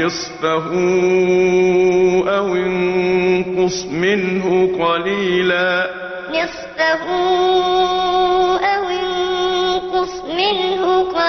نِّصْفَهُ أَوِ انقُصْ مِنْهُ قَلِيلًا. نِّصْفَهُ أَوِ انقُصْ مِنْهُ قَلِيلًا.